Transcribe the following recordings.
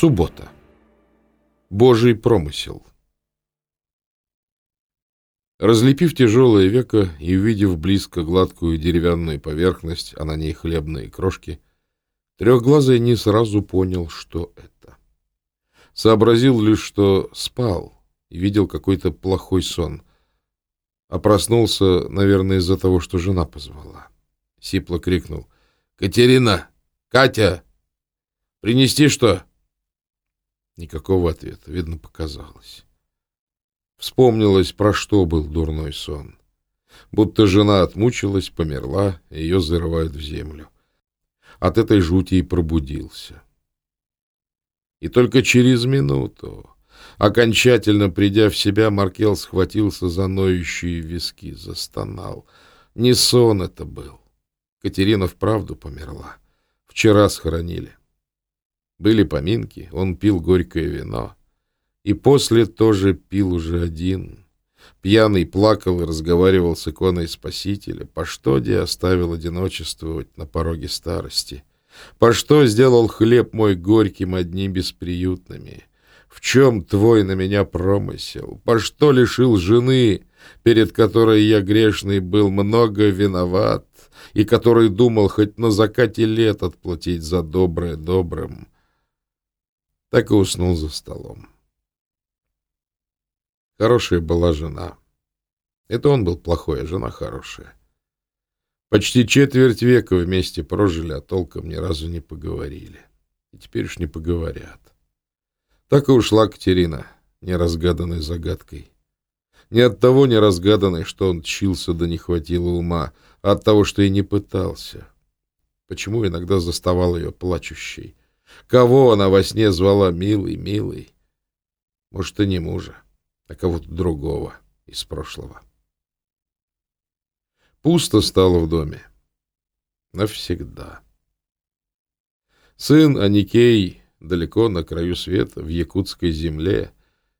Суббота. Божий промысел. Разлепив тяжелое веко и увидев близко гладкую деревянную поверхность, а на ней хлебные крошки, трехглазый не сразу понял, что это. Сообразил лишь, что спал и видел какой-то плохой сон, а проснулся, наверное, из-за того, что жена позвала. Сипло крикнул. «Катерина! Катя! Принести что?» Никакого ответа, видно, показалось. Вспомнилось, про что был дурной сон. Будто жена отмучилась, померла, ее зарывают в землю. От этой жути и пробудился. И только через минуту, окончательно придя в себя, Маркел схватился за ноющие виски, застонал. Не сон это был. Катерина вправду померла. Вчера схоронили. Были поминки, он пил горькое вино. И после тоже пил уже один. Пьяный плакал и разговаривал с иконой Спасителя. По что де оставил одиночествовать на пороге старости? По что сделал хлеб мой горьким одни бесприютными? В чем твой на меня промысел? По что лишил жены, перед которой я грешный был, много виноват, и который думал хоть на закате лет отплатить за доброе добрым? Так и уснул за столом. Хорошая была жена. Это он был плохой, а жена хорошая. Почти четверть века вместе прожили, а толком ни разу не поговорили. И теперь уж не поговорят. Так и ушла Катерина, неразгаданной загадкой. Не от того неразгаданной, что он тщился да не хватило ума, а от того, что и не пытался. Почему иногда заставал ее плачущей? Кого она во сне звала «милый, милый»? Может, и не мужа, а кого-то другого из прошлого. Пусто стало в доме. Навсегда. Сын Аникей далеко на краю света, в якутской земле.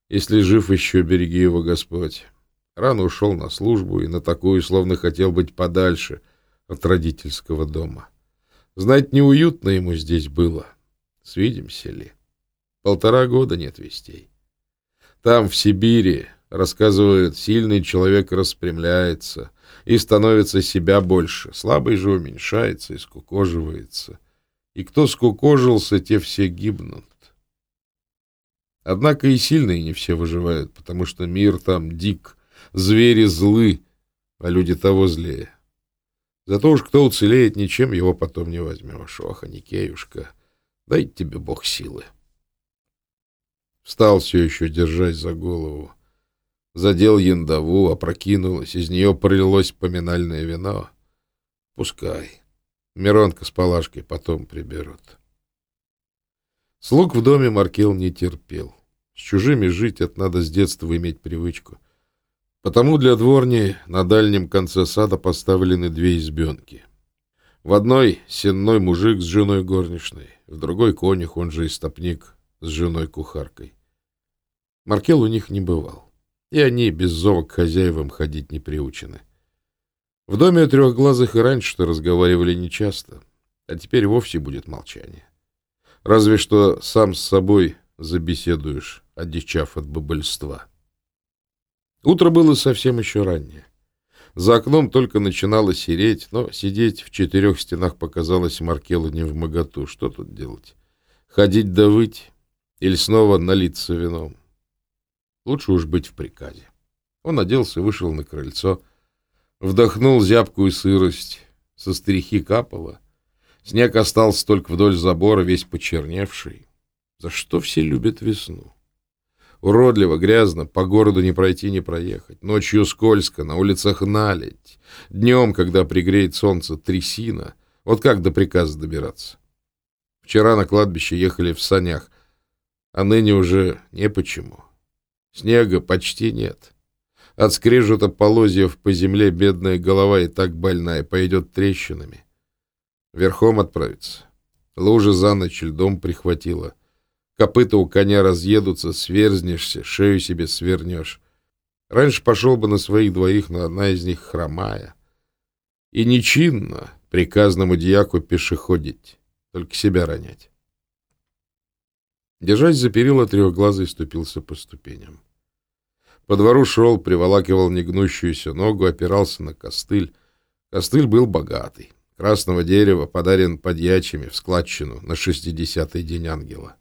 Если жив еще, береги его Господь. Рано ушел на службу и на такую, словно хотел быть подальше от родительского дома. Знать, неуютно ему здесь было — Свидимся ли? Полтора года нет вестей. Там, в Сибири, рассказывают, сильный человек распрямляется и становится себя больше. Слабый же уменьшается и скукоживается. И кто скукожился, те все гибнут. Однако и сильные не все выживают, потому что мир там дик, звери злы, а люди того злее. Зато уж кто уцелеет, ничем его потом не возьмешь. Ох, Аникеюшка! Дай тебе Бог силы. Встал все еще, держась за голову. Задел яндову, опрокинулась, из нее пролилось поминальное вино. Пускай. Миронка с Палашкой потом приберут. Слуг в доме Маркел не терпел. С чужими жить это надо с детства иметь привычку. Потому для дворни на дальнем конце сада поставлены две избенки. В одной сенной мужик с женой горничной, в другой конюх, он же истопник, с женой-кухаркой. Маркел у них не бывал, и они без зова к хозяевам ходить не приучены. В доме у трехглазых и раньше-то разговаривали нечасто, а теперь вовсе будет молчание. Разве что сам с собой забеседуешь, одичав от бобыльства. Утро было совсем еще раннее. За окном только начинало сереть, но сидеть в четырех стенах показалось Маркелу не в моготу. Что тут делать? Ходить да выть или снова налиться вином? Лучше уж быть в приказе. Он оделся вышел на крыльцо, вдохнул зябкую сырость, со стрихи капало. Снег остался только вдоль забора, весь почерневший. За что все любят весну? Уродливо, грязно, по городу не пройти, не проехать. Ночью скользко, на улицах наледь. Днем, когда пригреет солнце, трясина. Вот как до приказа добираться? Вчера на кладбище ехали в санях, а ныне уже не почему. Снега почти нет. От скрежета полозьев по земле бедная голова и так больная, пойдет трещинами. Верхом отправиться. Лужа за ночь льдом прихватила. Копыта у коня разъедутся, сверзнешься, шею себе свернешь. Раньше пошел бы на своих двоих, но одна из них хромая. И нечинно приказному дьяку пешеходить, только себя ронять. Держась за перила, трехглазый ступился по ступеням. По двору шел, приволакивал негнущуюся ногу, опирался на костыль. Костыль был богатый. Красного дерева подарен подьячими в складчину на шестидесятый день ангела.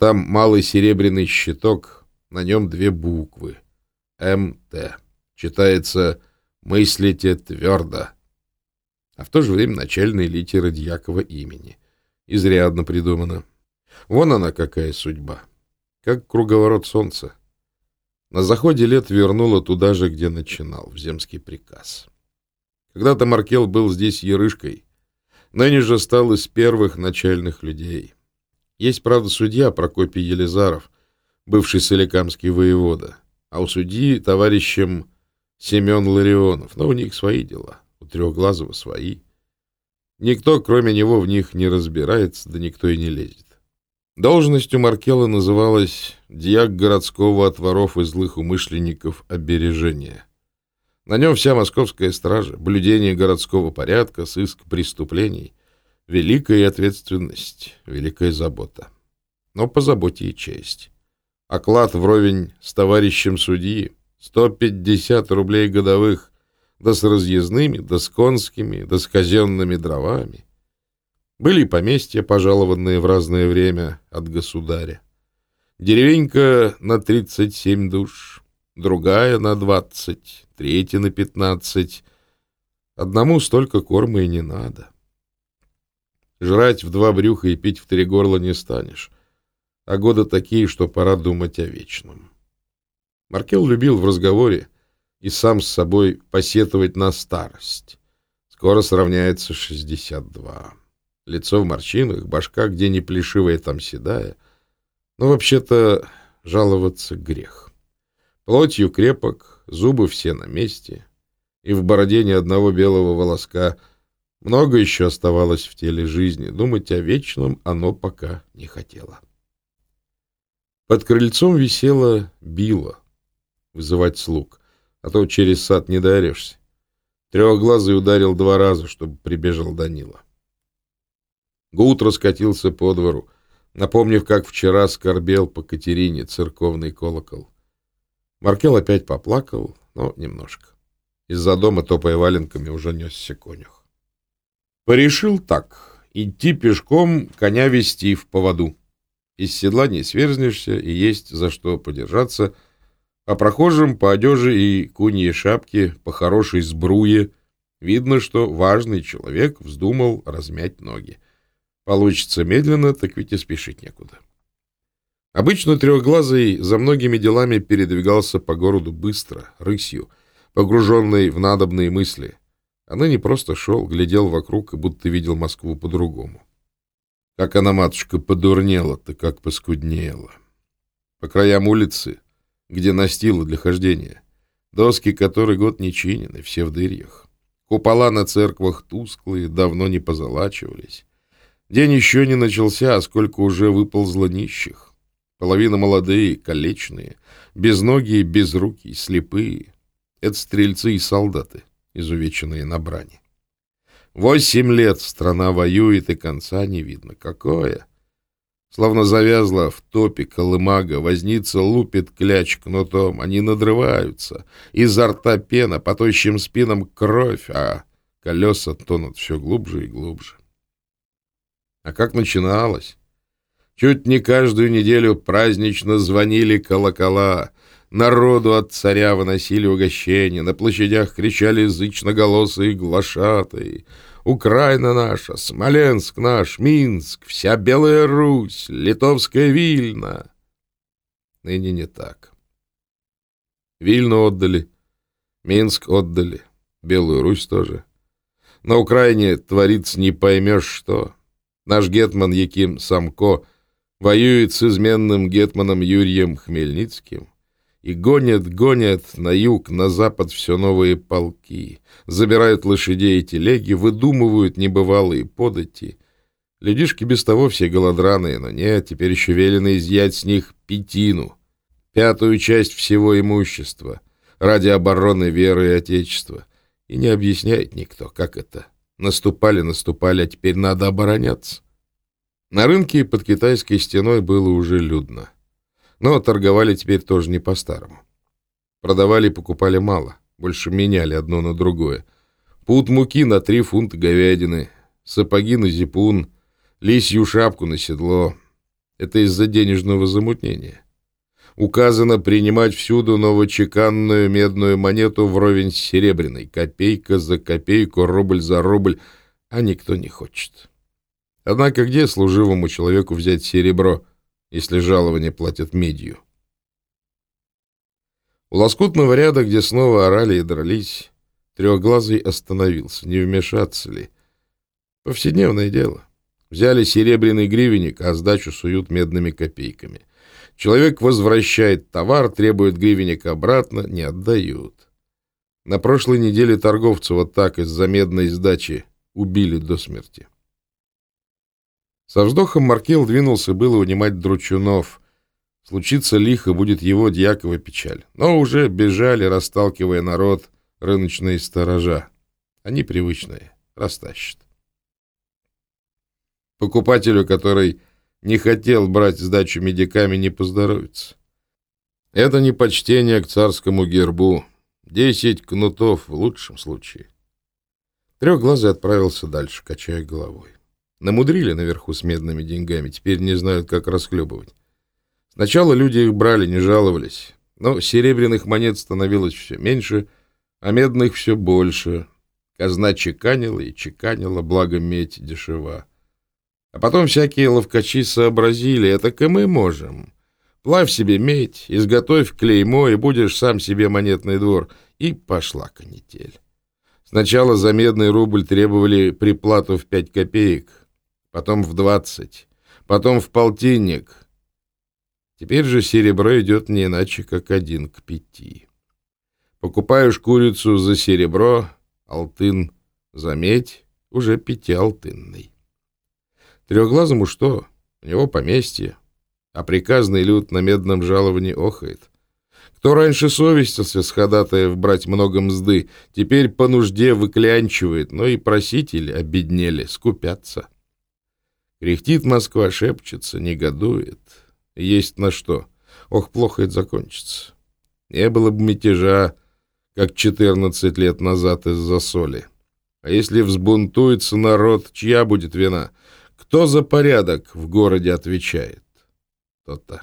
Там малый серебряный щиток, на нем две буквы. МТ. Читается «Мыслите твердо». А в то же время начальные литеры дьякова имени. Изрядно придумано. Вон она какая судьба. Как круговорот солнца. На заходе лет вернула туда же, где начинал, в земский приказ. Когда-то Маркел был здесь ерышкой, ныне же стал из первых начальных людей. Есть, правда, судья Прокопий Елизаров, бывший соликамский воевода, а у судьи товарищем Семен Ларионов, но у них свои дела, у Трехглазого свои. Никто, кроме него, в них не разбирается, да никто и не лезет. Должность у Маркела называлась «Дьяк городского от воров и злых умышленников обережения». На нем вся московская стража, блюдение городского порядка, сыск преступлений, великая ответственность, великая забота. Но по заботе и честь. Оклад вровень с товарищем судьи 150 рублей годовых, да с разъездными, да с конскими, да с казенными дровами. Были поместья, пожалованные в разное время от государя. Деревенька на 37 душ, другая на 20, третья на 15. Одному столько корма и не надо. Жрать в два брюха и пить в три горла не станешь. А годы такие, что пора думать о вечном. Маркел любил в разговоре и сам с собой посетовать на старость. Скоро сравняется 62. Лицо в морщинах, башка где не плешивая, там седая. Но вообще-то жаловаться грех. Плотью крепок, зубы все на месте, и в бороде ни одного белого волоска. Много еще оставалось в теле жизни, думать о вечном оно пока не хотело. Под крыльцом висела била, вызывать слуг, а то через сад не даришься. Трехглазый ударил два раза, чтобы прибежал Данила. Гуд раскатился по двору, напомнив, как вчера скорбел по Катерине церковный колокол. Маркел опять поплакал, но немножко. Из-за дома, топая валенками, уже несся конюх. Порешил так. Идти пешком, коня вести в поводу. Из седла не сверзнешься, и есть за что подержаться. А прохожим по одежи и куньей шапке, по хорошей сбруе, видно, что важный человек вздумал размять ноги. Получится медленно, так ведь и спешить некуда. Обычно трехглазый за многими делами передвигался по городу быстро, рысью, погруженный в надобные мысли. А ныне просто шел, глядел вокруг и будто видел Москву по-другому. Как она, матушка, подурнела-то, как поскуднела. По краям улицы, где настила для хождения, доски который год не чинены, все в дырьях. Купола на церквах тусклые, давно не позолачивались. День еще не начался, а сколько уже выползло нищих. Половина молодые, калечные, безногие, безрукие, слепые. Это стрельцы и солдаты, изувеченные на брани. Восемь лет страна воюет, и конца не видно. Какое? Словно завязла в топе колымага, возница лупит кляч кнутом, они надрываются, изо рта пена, по тощим спинам кровь, а колеса тонут все глубже и глубже. А как начиналось? Чуть не каждую неделю празднично звонили колокола, народу от царя выносили угощения, на площадях кричали зычноголосые глашатые. Украина наша, Смоленск наш, Минск, вся Белая Русь, Литовская Вильна. Ныне не так. Вильну отдали, Минск отдали, Белую Русь тоже. На Украине творится не поймешь что. Наш гетман Яким Самко воюет с изменным гетманом Юрием Хмельницким и гонят, гонят на юг, на запад все новые полки, забирают лошадей и телеги, выдумывают небывалые подати. Людишки без того все голодраные, но нет, теперь еще велено изъять с них пятину, пятую часть всего имущества, ради обороны веры и Отечества. И не объясняет никто, как это Наступали, наступали, а теперь надо обороняться. На рынке под китайской стеной было уже людно. Но торговали теперь тоже не по-старому. Продавали и покупали мало, больше меняли одно на другое. Пут муки на три фунта говядины, сапоги на зипун, лисью шапку на седло. Это из-за денежного замутнения. Указано принимать всюду новочеканную медную монету вровень с серебряной, копейка за копейку, рубль за рубль, а никто не хочет. Однако где служивому человеку взять серебро, если жалование платят медью? У лоскутного ряда, где снова орали и дрались, трехглазый остановился, не вмешаться ли. Повседневное дело. Взяли серебряный гривенник, а сдачу суют медными копейками. Человек возвращает товар, требует гривенник обратно, не отдают. На прошлой неделе торговца вот так из-за медной сдачи убили до смерти. Со вздохом Маркел двинулся было унимать Дручунов. Случится лихо, будет его дьякова печаль. Но уже бежали, расталкивая народ, рыночные сторожа. Они привычные, растащат. Покупателю, который не хотел брать сдачу медиками, не поздоровится. Это не почтение к царскому гербу. Десять кнутов в лучшем случае. Трехглазый отправился дальше, качая головой. Намудрили наверху с медными деньгами, теперь не знают, как расхлебывать. Сначала люди их брали, не жаловались, но серебряных монет становилось все меньше, а медных все больше. Казна чеканила и чеканила, благо медь дешева. А потом всякие ловкачи сообразили, это и мы можем. Плавь себе медь, изготовь клеймо, и будешь сам себе монетный двор. И пошла канитель. Сначала за медный рубль требовали приплату в пять копеек, потом в двадцать, потом в полтинник. Теперь же серебро идет не иначе, как один к пяти. Покупаешь курицу за серебро, алтын за медь, уже пятиалтынный. Трехглазому что? У него поместье, а приказный люд на медном жаловании охает. Кто раньше совестился с ходатаев брать много мзды, теперь по нужде выклянчивает, но и просители обеднели, скупятся. Кряхтит Москва, шепчется, негодует. Есть на что. Ох, плохо это закончится. Не было бы мятежа, как четырнадцать лет назад из-за соли. А если взбунтуется народ, чья будет вина? Кто за порядок в городе отвечает? То-то.